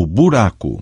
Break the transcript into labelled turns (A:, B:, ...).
A: o buraco.